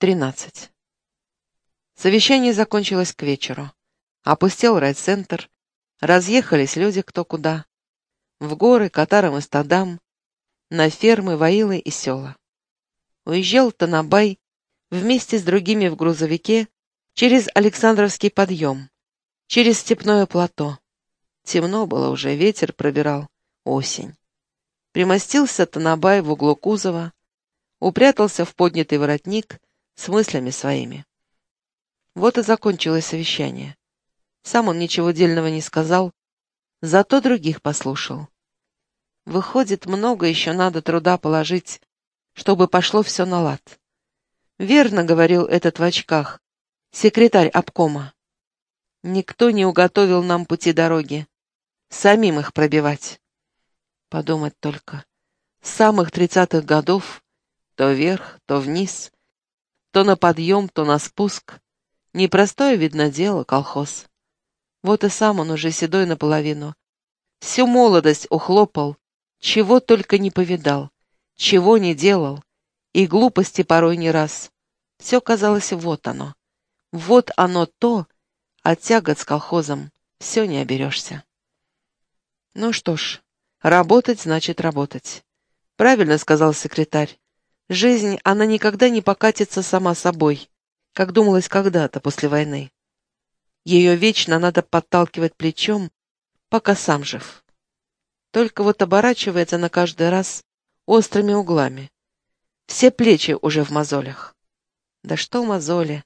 13. Совещание закончилось к вечеру. Опустел райцентр, разъехались люди кто куда. В горы, катарам и стадам, на фермы, воилы и села. Уезжал Танабай вместе с другими в грузовике через Александровский подъем, через степное плато. Темно было уже, ветер пробирал, осень. Примостился Танабай в углу кузова, упрятался в поднятый воротник с мыслями своими. Вот и закончилось совещание. Сам он ничего дельного не сказал, зато других послушал. Выходит, много еще надо труда положить, чтобы пошло все на лад. Верно говорил этот в очках, секретарь обкома. Никто не уготовил нам пути дороги. Самим их пробивать. Подумать только. С самых тридцатых годов то вверх, то вниз, то на подъем, то на спуск. Непростое, видно, дело, колхоз. Вот и сам он уже седой наполовину. Всю молодость ухлопал, чего только не повидал, чего не делал, и глупости порой не раз. Все казалось, вот оно. Вот оно то, а тягот с колхозом все не оберешься. Ну что ж, работать значит работать. Правильно сказал секретарь. Жизнь, она никогда не покатится сама собой, как думалось когда-то после войны. Ее вечно надо подталкивать плечом, пока сам жив. Только вот оборачивается на каждый раз острыми углами. Все плечи уже в мозолях. Да что мозоли?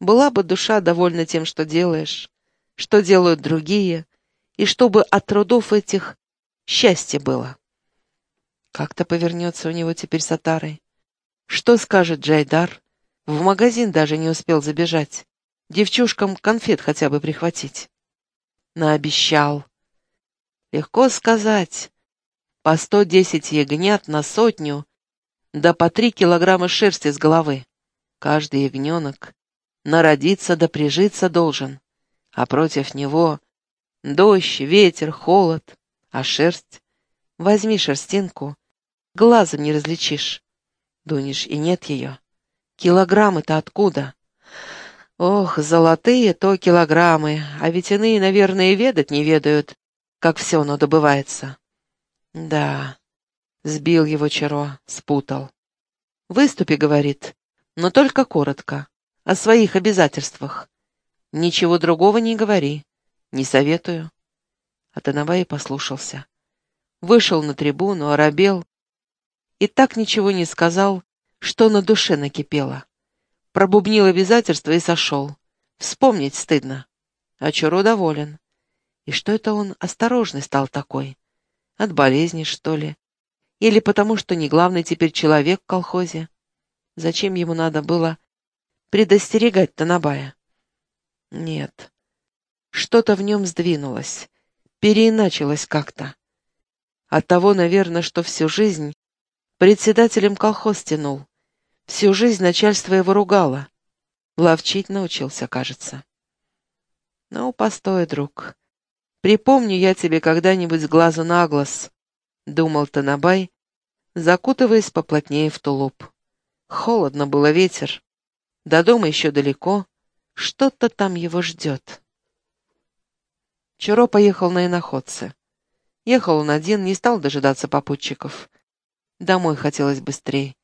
Была бы душа довольна тем, что делаешь, что делают другие, и чтобы от трудов этих счастье было. Как-то повернется у него теперь с Атарой. Что скажет Джайдар? В магазин даже не успел забежать. Девчушкам конфет хотя бы прихватить. Наобещал. Легко сказать. По сто десять ягнят на сотню, да по три килограмма шерсти с головы. Каждый ягненок народиться да прижиться должен, а против него дождь, ветер, холод, а шерсть. Возьми шерстинку, глазом не различишь. Дунешь, и нет ее. Килограммы-то откуда? Ох, золотые то килограммы, а ведь иные, наверное, ведать не ведают, как все оно добывается. Да, сбил его Чаро, спутал. Выступи, говорит, но только коротко, о своих обязательствах. Ничего другого не говори, не советую. А Танавай послушался. Вышел на трибуну, оробел, и так ничего не сказал, что на душе накипело. Пробубнил обязательства и сошел. Вспомнить стыдно. А Чуро доволен. И что это он осторожный стал такой? От болезни, что ли? Или потому, что не главный теперь человек в колхозе? Зачем ему надо было предостерегать Танабая? Нет. Что-то в нем сдвинулось, переиначилось как-то. От того, наверное, что всю жизнь Председателем колхоз тянул. Всю жизнь начальство его ругало. Ловчить научился, кажется. Ну, постой, друг. Припомню я тебе когда-нибудь с глазу на глаз, — думал Танабай, закутываясь поплотнее в тулуп. Холодно было ветер. До дома еще далеко. Что-то там его ждет. Чуро поехал на иноходце. Ехал он один, не стал дожидаться попутчиков. Домой хотелось быстрее.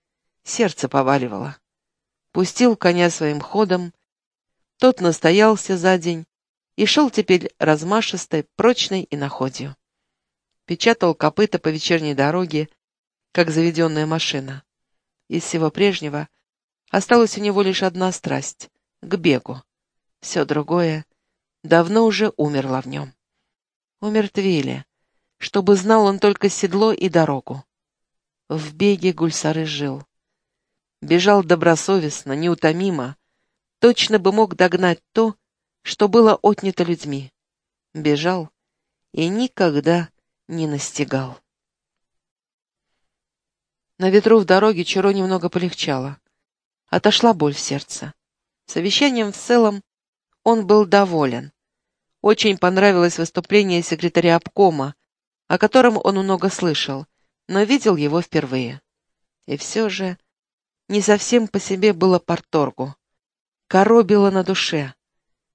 Сердце поваливало. Пустил коня своим ходом. Тот настоялся за день и шел теперь размашистой, прочной и находью. Печатал копыта по вечерней дороге, как заведенная машина. Из всего прежнего осталась у него лишь одна страсть — к бегу. Все другое давно уже умерло в нем. Умертвили, чтобы знал он только седло и дорогу. В беге Гульсары жил. Бежал добросовестно, неутомимо, точно бы мог догнать то, что было отнято людьми. Бежал и никогда не настигал. На ветру в дороге Чуро немного полегчало. Отошла боль в сердце. Совещанием в целом он был доволен. Очень понравилось выступление секретаря обкома, о котором он много слышал, но видел его впервые. И все же Не совсем по себе было порторгу. Коробило на душе.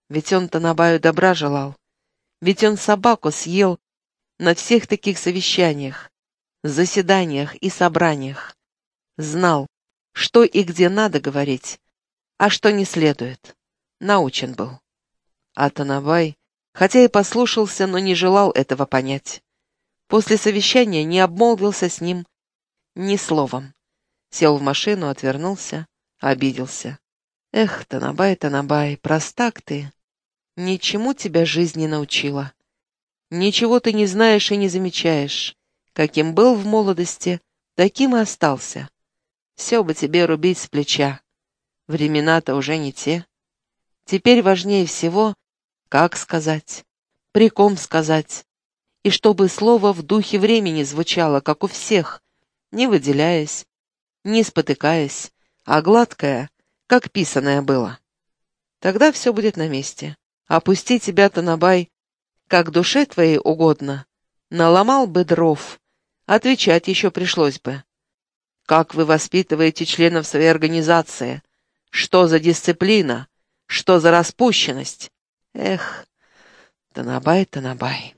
Ведь он Танабаю добра желал. Ведь он собаку съел на всех таких совещаниях, заседаниях и собраниях. Знал, что и где надо говорить, а что не следует. Научен был. А Танабай, хотя и послушался, но не желал этого понять. После совещания не обмолвился с ним ни словом. Сел в машину, отвернулся, обиделся. Эх, Танабай, Танабай, простак ты. Ничему тебя жизнь не научила. Ничего ты не знаешь и не замечаешь. Каким был в молодости, таким и остался. Все бы тебе рубить с плеча. Времена-то уже не те. Теперь важнее всего, как сказать, при ком сказать, и чтобы слово в духе времени звучало, как у всех, не выделяясь, не спотыкаясь, а гладкое, как писаное было. Тогда все будет на месте. Опусти тебя, Танабай, как душе твоей угодно. Наломал бы дров, отвечать еще пришлось бы. Как вы воспитываете членов своей организации? Что за дисциплина? Что за распущенность? Эх, Танабай, Танабай.